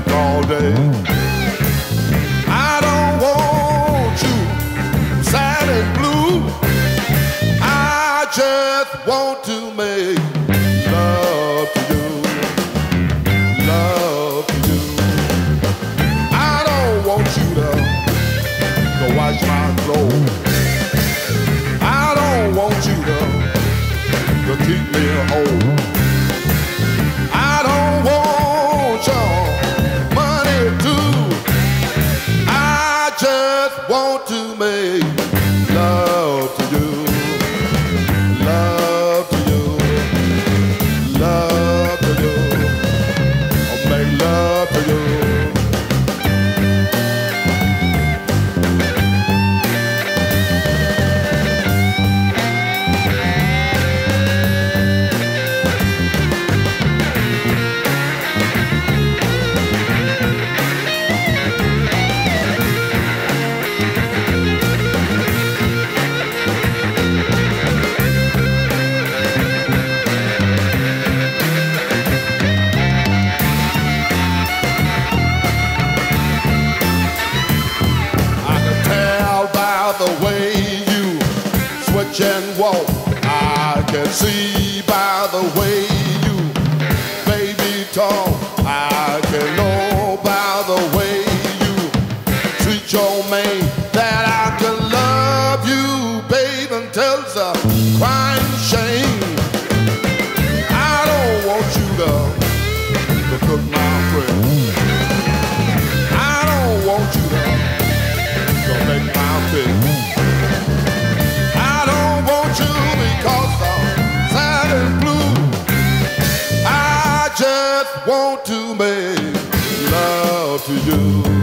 to all day. I don't want you sad and blue. I just want to make love to you. Love to you. I don't want you to, to wash my clothes. I don't want you to, to keep me whole. Just want to make walk. I can see by the way you baby talk. I can know by the way you treat your man that I can love you, babe, until a crying shame. Want to make love to you.